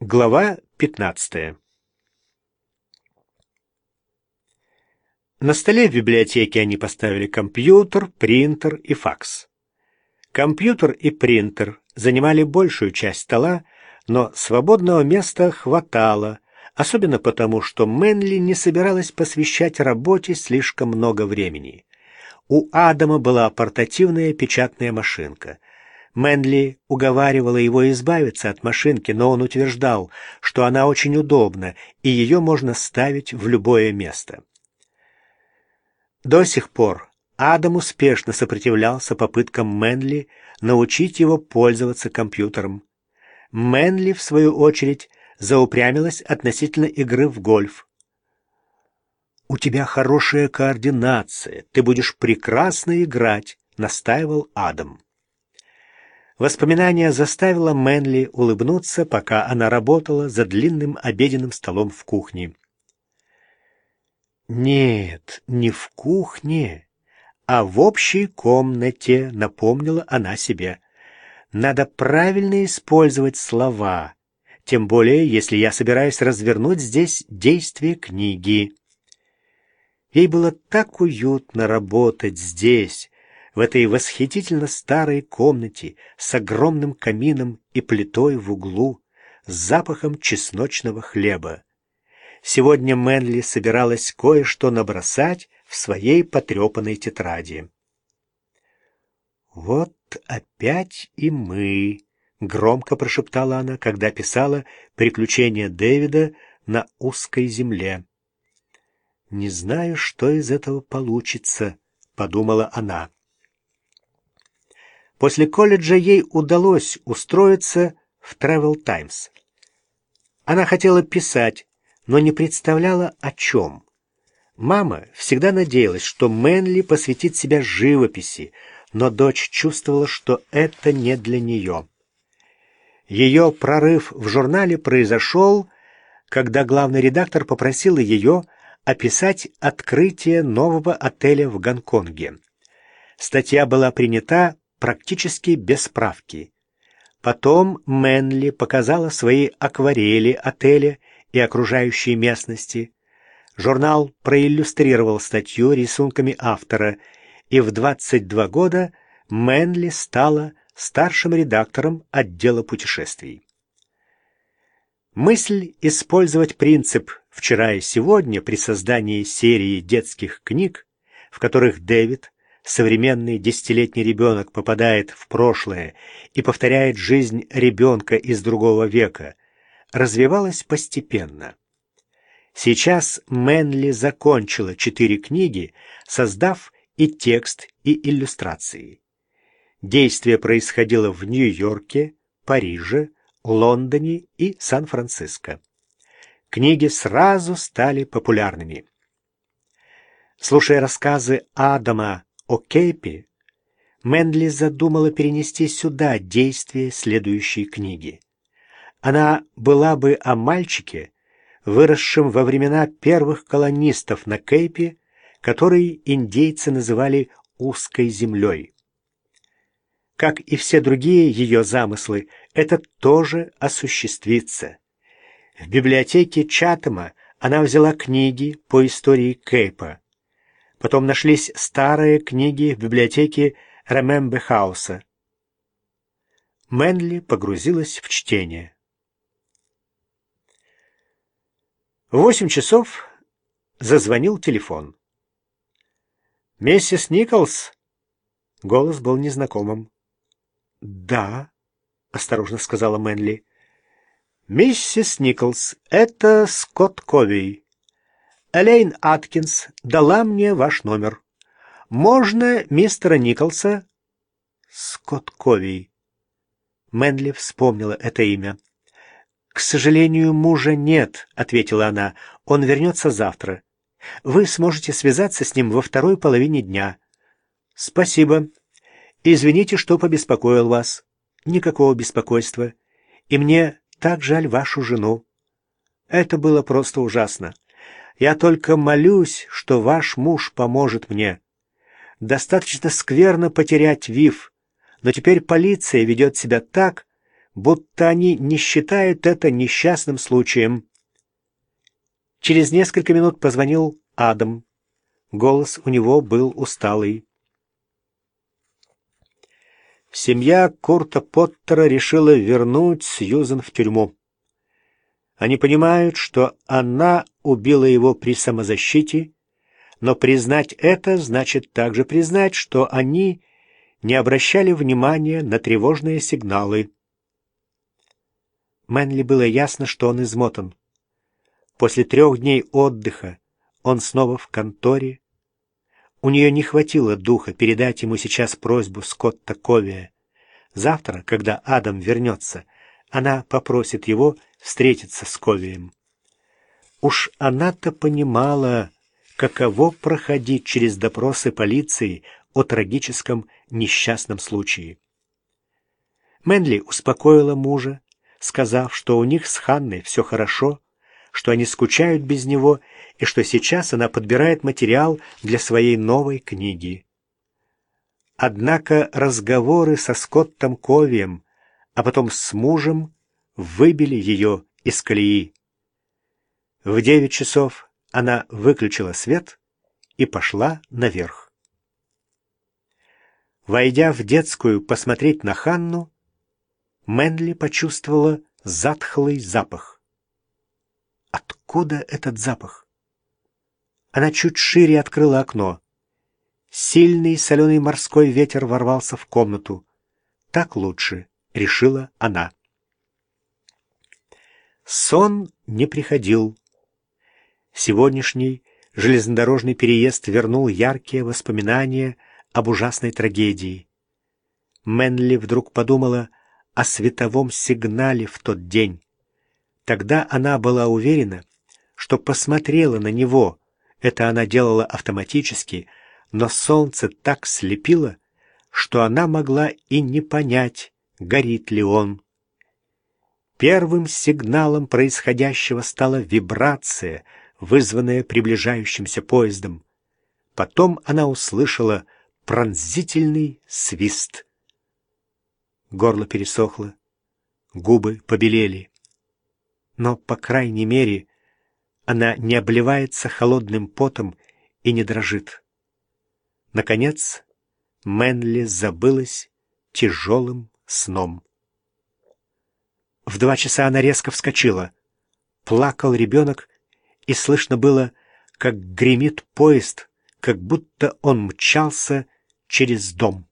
Глава 15 На столе в библиотеке они поставили компьютер, принтер и факс. Компьютер и принтер занимали большую часть стола, но свободного места хватало, особенно потому, что Мэнли не собиралась посвящать работе слишком много времени. У Адама была портативная печатная машинка — Мэнли уговаривала его избавиться от машинки, но он утверждал, что она очень удобна, и ее можно ставить в любое место. До сих пор Адам успешно сопротивлялся попыткам Мэнли научить его пользоваться компьютером. Мэнли, в свою очередь, заупрямилась относительно игры в гольф. «У тебя хорошая координация, ты будешь прекрасно играть», — настаивал Адам. Воспоминание заставило Мэнли улыбнуться, пока она работала за длинным обеденным столом в кухне. «Нет, не в кухне, а в общей комнате», — напомнила она себе. «Надо правильно использовать слова, тем более, если я собираюсь развернуть здесь действие книги». Ей было так уютно работать здесь, в этой восхитительно старой комнате с огромным камином и плитой в углу, с запахом чесночного хлеба. Сегодня Мэнли собиралась кое-что набросать в своей потрепанной тетради. «Вот опять и мы», — громко прошептала она, когда писала «Приключения Дэвида на узкой земле». «Не знаю, что из этого получится», — подумала она. После колледжа ей удалось устроиться в Travel Times. Она хотела писать, но не представляла о чем. Мама всегда надеялась, что Мэнли посвятит себя живописи, но дочь чувствовала, что это не для нее. Ее прорыв в журнале произошел, когда главный редактор попросил ее описать открытие нового отеля в Гонконге. Статья была принята практически без справки. Потом Мэнли показала свои акварели отеля и окружающей местности. Журнал проиллюстрировал статью рисунками автора, и в 22 года Мэнли стала старшим редактором отдела путешествий. Мысль использовать принцип «вчера и сегодня» при создании серии детских книг, в которых Дэвид современный десятилетний ребенок попадает в прошлое и повторяет жизнь ребенка из другого века, развивалась постепенно. Сейчас Мэнли закончила четыре книги, создав и текст, и иллюстрации. Действие происходило в Нью-Йорке, Париже, Лондоне и Сан-Франциско. Книги сразу стали популярными. Слушая рассказы Адама о Кейпе, Мэнли задумала перенести сюда действие следующей книги. Она была бы о мальчике, выросшем во времена первых колонистов на Кейпе, который индейцы называли «узкой землей». Как и все другие ее замыслы, это тоже осуществится. В библиотеке Чатама она взяла книги по истории Кейпа. Потом нашлись старые книги в библиотеке Ремембе-хауса. Мэнли погрузилась в чтение. В восемь часов зазвонил телефон. «Миссис Николс?» Голос был незнакомым. «Да», — осторожно сказала Мэнли. «Миссис Николс, это Скотт Ковей. Элейн Аткинс дала мне ваш номер. Можно мистера Николса?» «Скотт Ковий». Мэнли вспомнила это имя. «К сожалению, мужа нет», — ответила она. «Он вернется завтра. Вы сможете связаться с ним во второй половине дня». «Спасибо. Извините, что побеспокоил вас. Никакого беспокойства. И мне так жаль вашу жену. Это было просто ужасно. Я только молюсь, что ваш муж поможет мне. Достаточно скверно потерять Вив, но теперь полиция ведет себя так, будто они не считают это несчастным случаем. Через несколько минут позвонил Адам. Голос у него был усталый. Семья Курта Поттера решила вернуть Сьюзен в тюрьму. Они понимают, что она убила его при самозащите, но признать это значит также признать, что они не обращали внимания на тревожные сигналы. Мэнли было ясно, что он измотан. После трех дней отдыха он снова в конторе. У нее не хватило духа передать ему сейчас просьбу Скотта Ковия. Завтра, когда Адам вернется, она попросит его встретиться с Ковием. Уж она-то понимала, каково проходить через допросы полиции о трагическом несчастном случае. Мэнли успокоила мужа, сказав, что у них с Ханной все хорошо, что они скучают без него и что сейчас она подбирает материал для своей новой книги. Однако разговоры со Скоттом Ковием, а потом с мужем, выбили ее из колеи. В девять часов она выключила свет и пошла наверх. Войдя в детскую посмотреть на Ханну, Мэнли почувствовала затхлый запах. Откуда этот запах? Она чуть шире открыла окно. Сильный соленый морской ветер ворвался в комнату. Так лучше, решила она. Сон не приходил. Сегодняшний железнодорожный переезд вернул яркие воспоминания об ужасной трагедии. Мэнли вдруг подумала о световом сигнале в тот день. Тогда она была уверена, что посмотрела на него. Это она делала автоматически, но солнце так слепило, что она могла и не понять, горит ли он. Первым сигналом происходящего стала вибрация, вызванная приближающимся поездом. Потом она услышала пронзительный свист. Горло пересохло, губы побелели. Но, по крайней мере, она не обливается холодным потом и не дрожит. Наконец, Мэнли забылась тяжелым сном. В два часа она резко вскочила. Плакал ребенок, и слышно было, как гремит поезд, как будто он мчался через дом.